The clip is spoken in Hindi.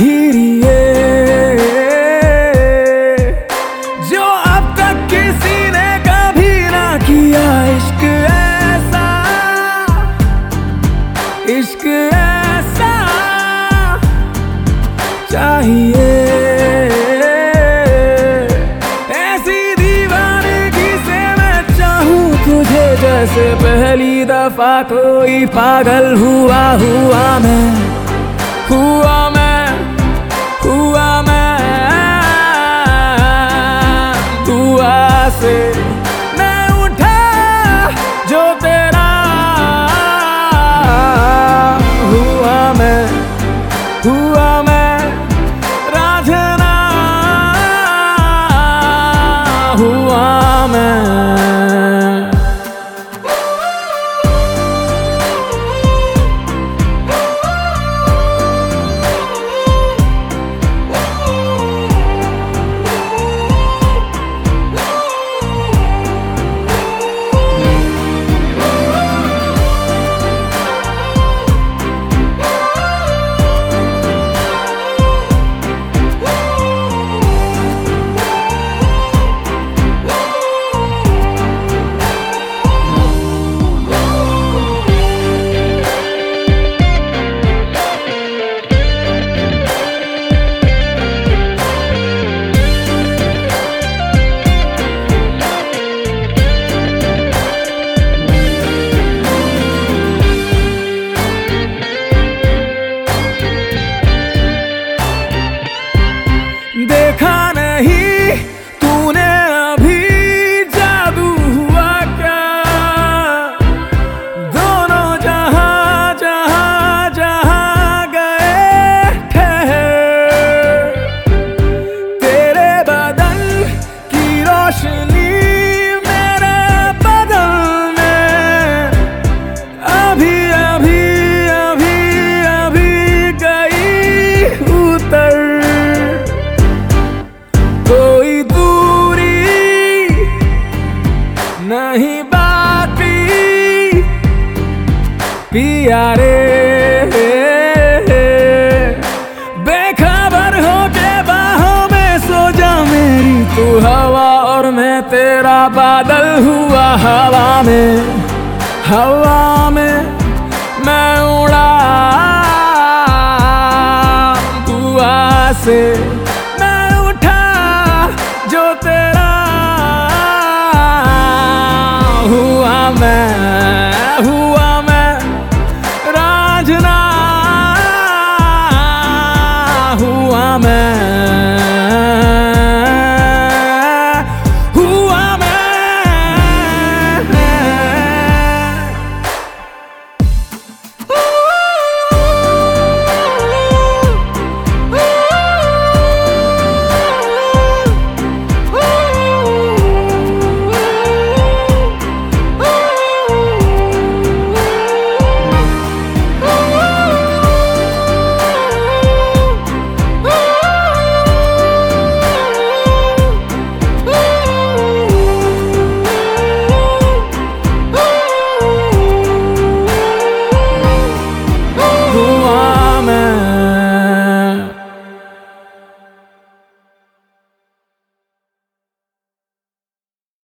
हिरिए जो अब तक किसी ने कभी ना किया, इश्क ऐसा इश्क ऐसा चाहिए। जैसे पहली दफ़ा कोई पागल हुआ हुआ मैं हुआ मैं। प्यारे बेखबर हो। के बाहों में सो जा मेरी तू हवा और मैं तेरा बादल हुआ हवा में। हवा में मैं उड़ा, दुआ से मैं उठा जो तेरा हुआ मैं।